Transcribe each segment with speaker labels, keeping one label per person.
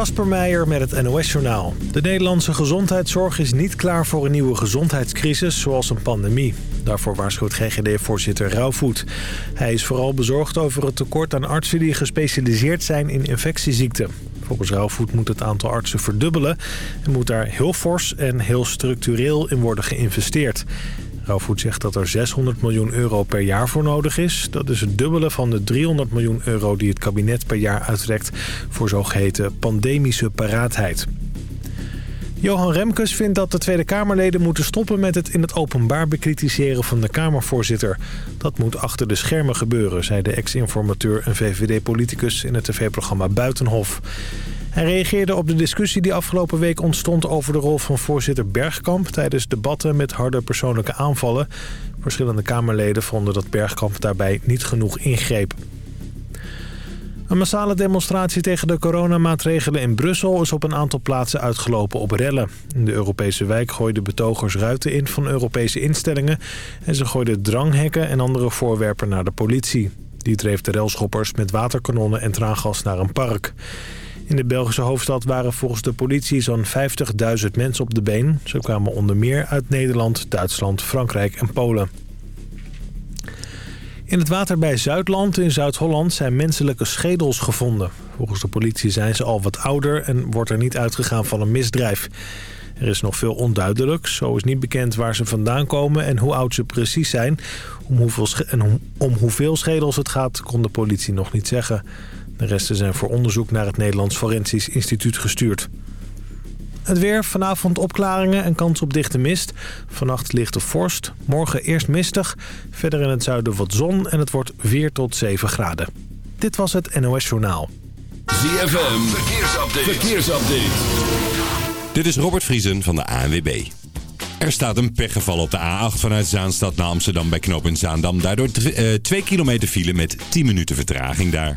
Speaker 1: Kasper Meijer met het NOS-journaal. De Nederlandse gezondheidszorg is niet klaar voor een nieuwe gezondheidscrisis zoals een pandemie. Daarvoor waarschuwt GGD-voorzitter Rauwvoet. Hij is vooral bezorgd over het tekort aan artsen die gespecialiseerd zijn in infectieziekten. Volgens Rauwvoet moet het aantal artsen verdubbelen en moet daar heel fors en heel structureel in worden geïnvesteerd. Rauwvoet zegt dat er 600 miljoen euro per jaar voor nodig is. Dat is het dubbele van de 300 miljoen euro die het kabinet per jaar uitrekt... voor zogeheten pandemische paraatheid. Johan Remkes vindt dat de Tweede Kamerleden moeten stoppen met het in het openbaar bekritiseren van de Kamervoorzitter. Dat moet achter de schermen gebeuren, zei de ex-informateur en VVD-politicus in het tv-programma Buitenhof. Hij reageerde op de discussie die afgelopen week ontstond over de rol van voorzitter Bergkamp tijdens debatten met harde persoonlijke aanvallen. Verschillende Kamerleden vonden dat Bergkamp daarbij niet genoeg ingreep. Een massale demonstratie tegen de coronamaatregelen in Brussel is op een aantal plaatsen uitgelopen op rellen. In de Europese wijk gooiden betogers ruiten in van Europese instellingen en ze gooiden dranghekken en andere voorwerpen naar de politie. Die dreef de relschoppers met waterkanonnen en traangas naar een park. In de Belgische hoofdstad waren volgens de politie zo'n 50.000 mensen op de been. Ze kwamen onder meer uit Nederland, Duitsland, Frankrijk en Polen. In het water bij Zuidland in Zuid-Holland zijn menselijke schedels gevonden. Volgens de politie zijn ze al wat ouder en wordt er niet uitgegaan van een misdrijf. Er is nog veel onduidelijk. Zo is niet bekend waar ze vandaan komen en hoe oud ze precies zijn. Om hoeveel, en om, hoeveel schedels het gaat kon de politie nog niet zeggen. De resten zijn voor onderzoek naar het Nederlands Forensisch Instituut gestuurd. Het weer, vanavond opklaringen en kans op dichte mist. Vannacht lichte vorst, morgen eerst mistig. Verder in het zuiden wat zon en het wordt 4 tot 7 graden. Dit was het NOS Journaal.
Speaker 2: ZFM, verkeersupdate. verkeersupdate.
Speaker 3: Dit is Robert Vriesen van de ANWB. Er staat een pechgeval op de A8 vanuit Zaanstad naar Amsterdam bij knooppunt Zaandam. Daardoor 2 uh, kilometer file met 10 minuten vertraging daar.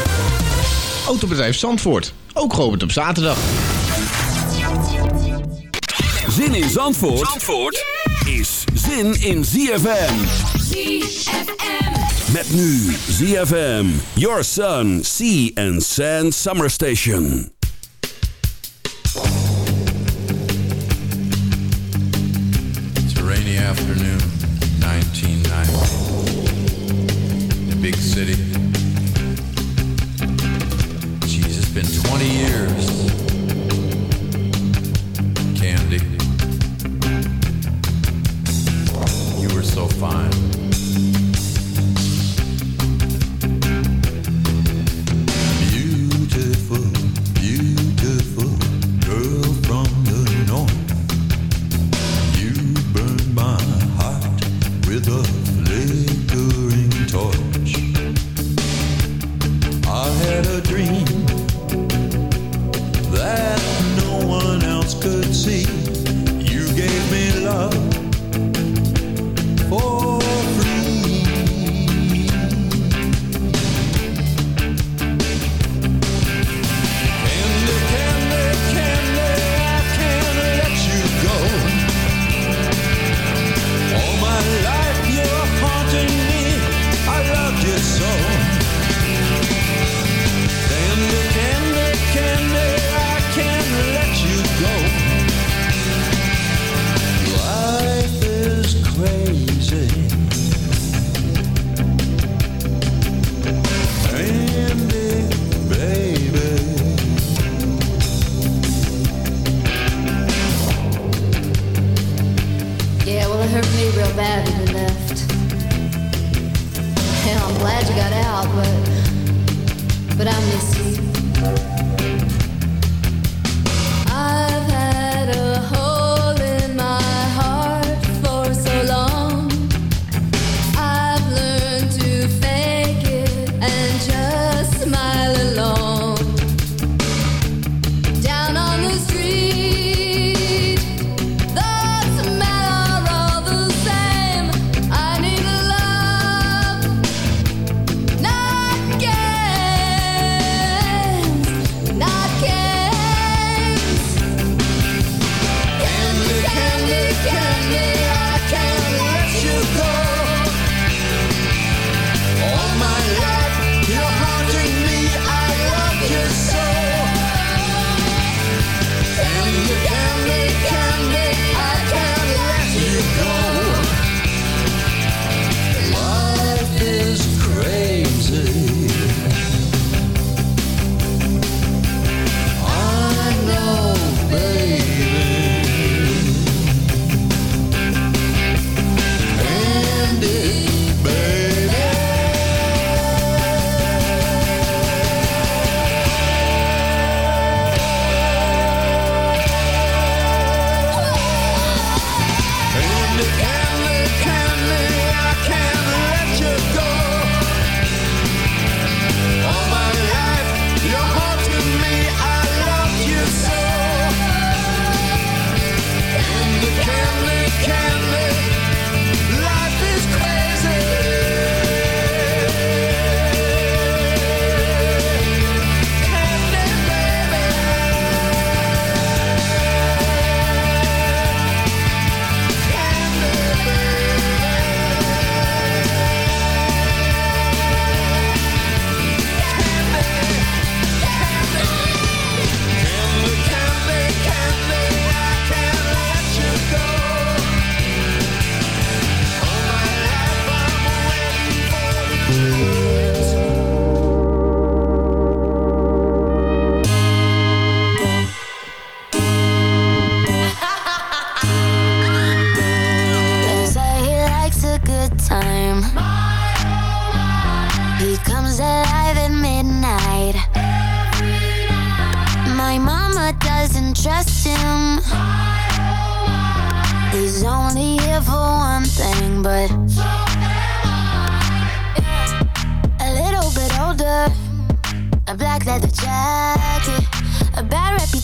Speaker 4: Autobedrijf Zandvoort. Ook geopend op zaterdag.
Speaker 2: Zin in Zandvoort, Zandvoort is zin in ZFM.
Speaker 5: ZFM.
Speaker 2: Met nu ZFM. Your Sun, Sea and Sand Summer Station.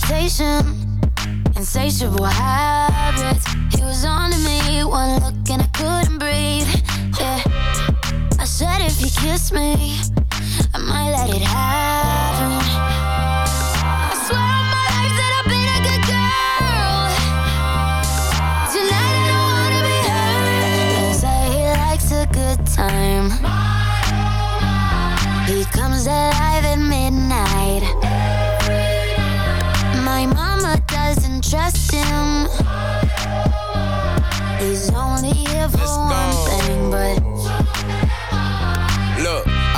Speaker 5: Bad reputation, insatiable habits. He was on to me, one look and I couldn't breathe. Yeah, I said if you kiss me, I might let it happen.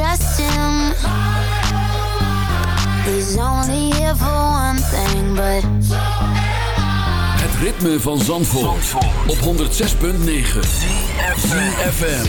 Speaker 5: Trust him. He's only here for one thing, but
Speaker 2: Het ritme van Zandvoort, op 106.9 FM.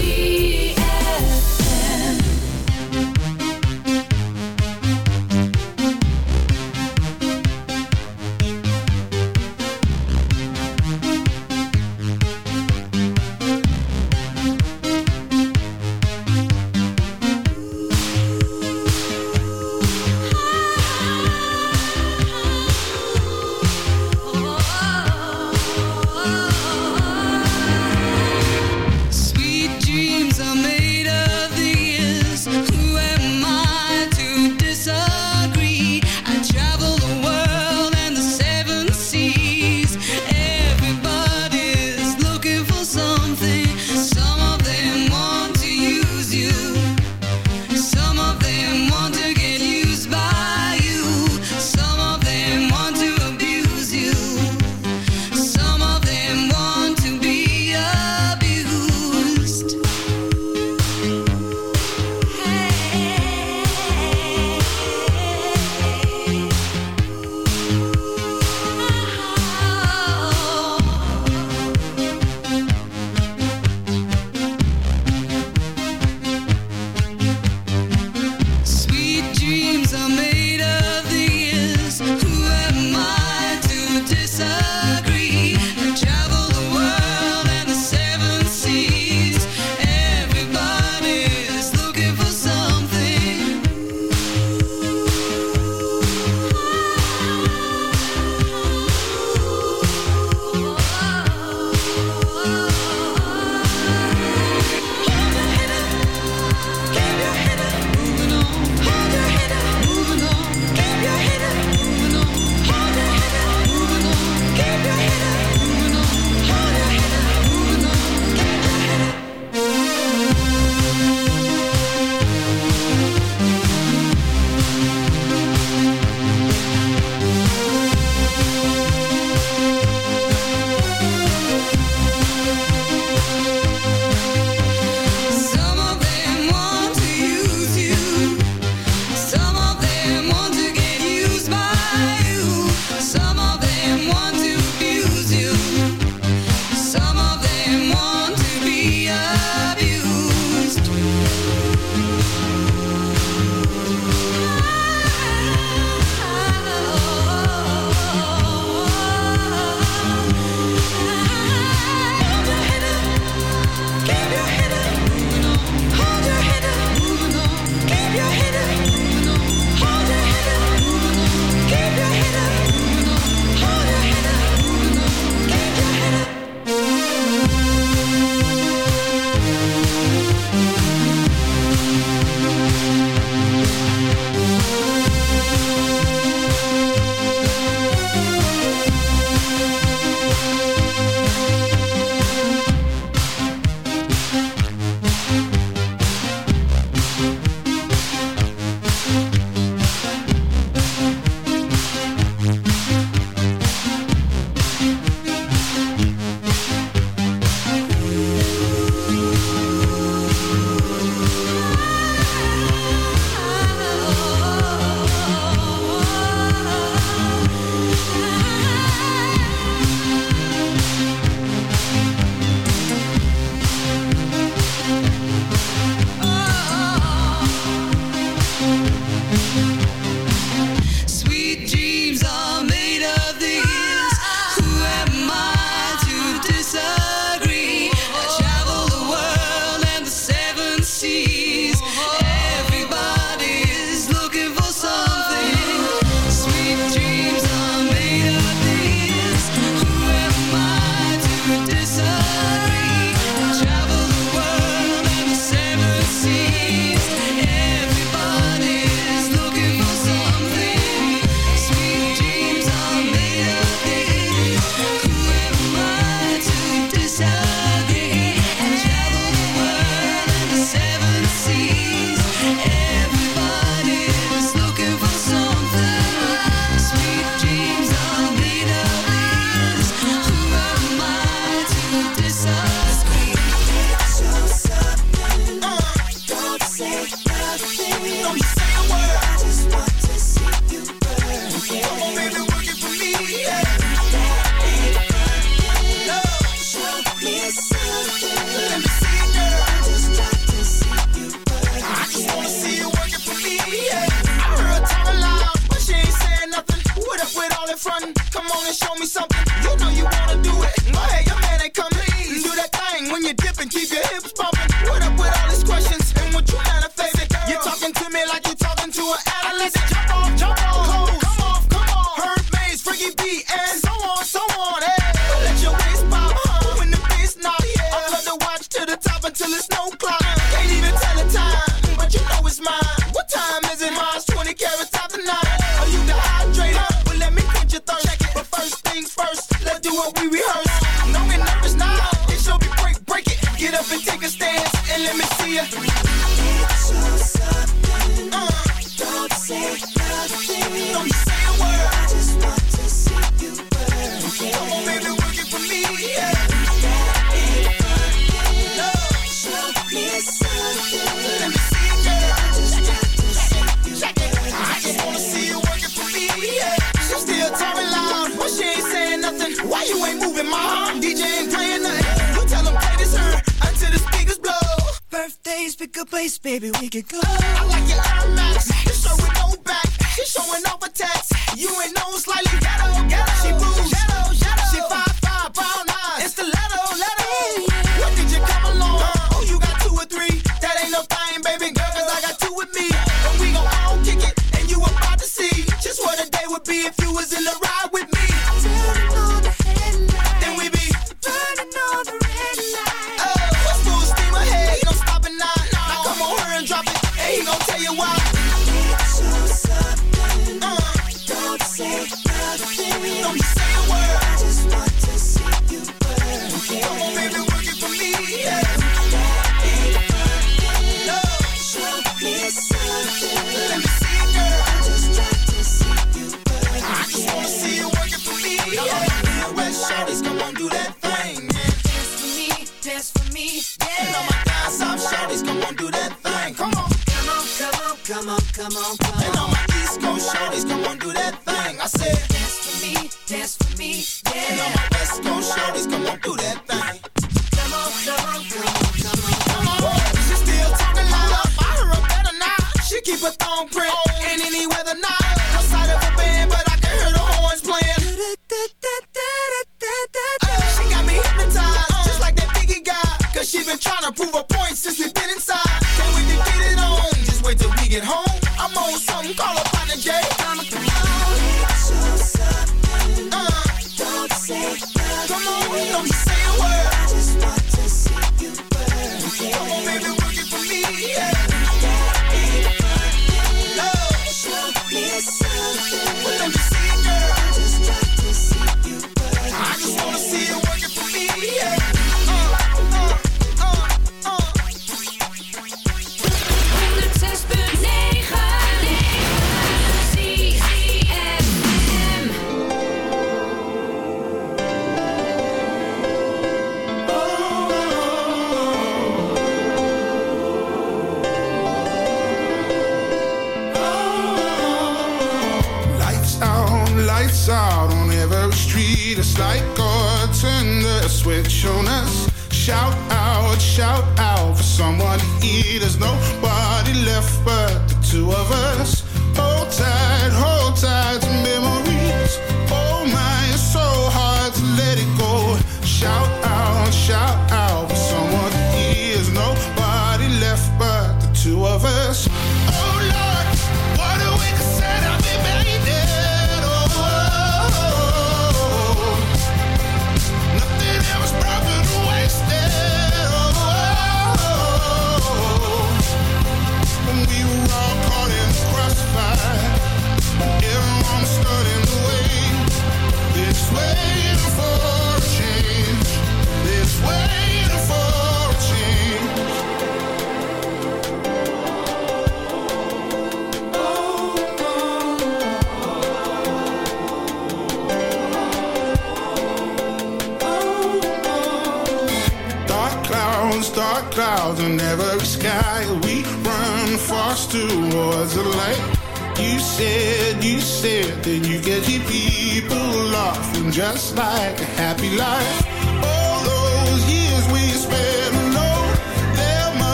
Speaker 6: Turn your dip and keep your hips bumping. Come on, come on. And all my East Coast shorties, come on, do that thing.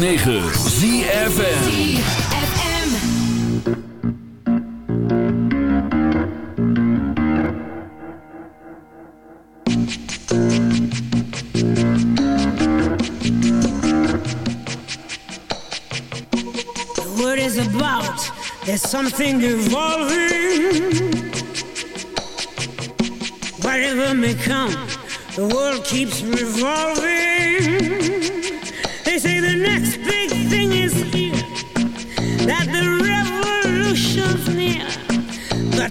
Speaker 2: 106.9
Speaker 7: ZFN There's something evolving. Whatever may come The world keeps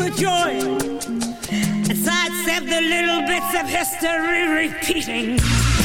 Speaker 7: overjoyed as I the little bits of history repeating.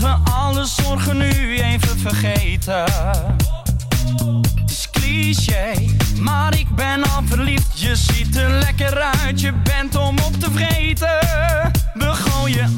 Speaker 8: we alle zorgen nu even vergeten. Het is cliché, maar ik ben al verliefd. Je ziet er lekker uit, je bent om op te vreten. We gooien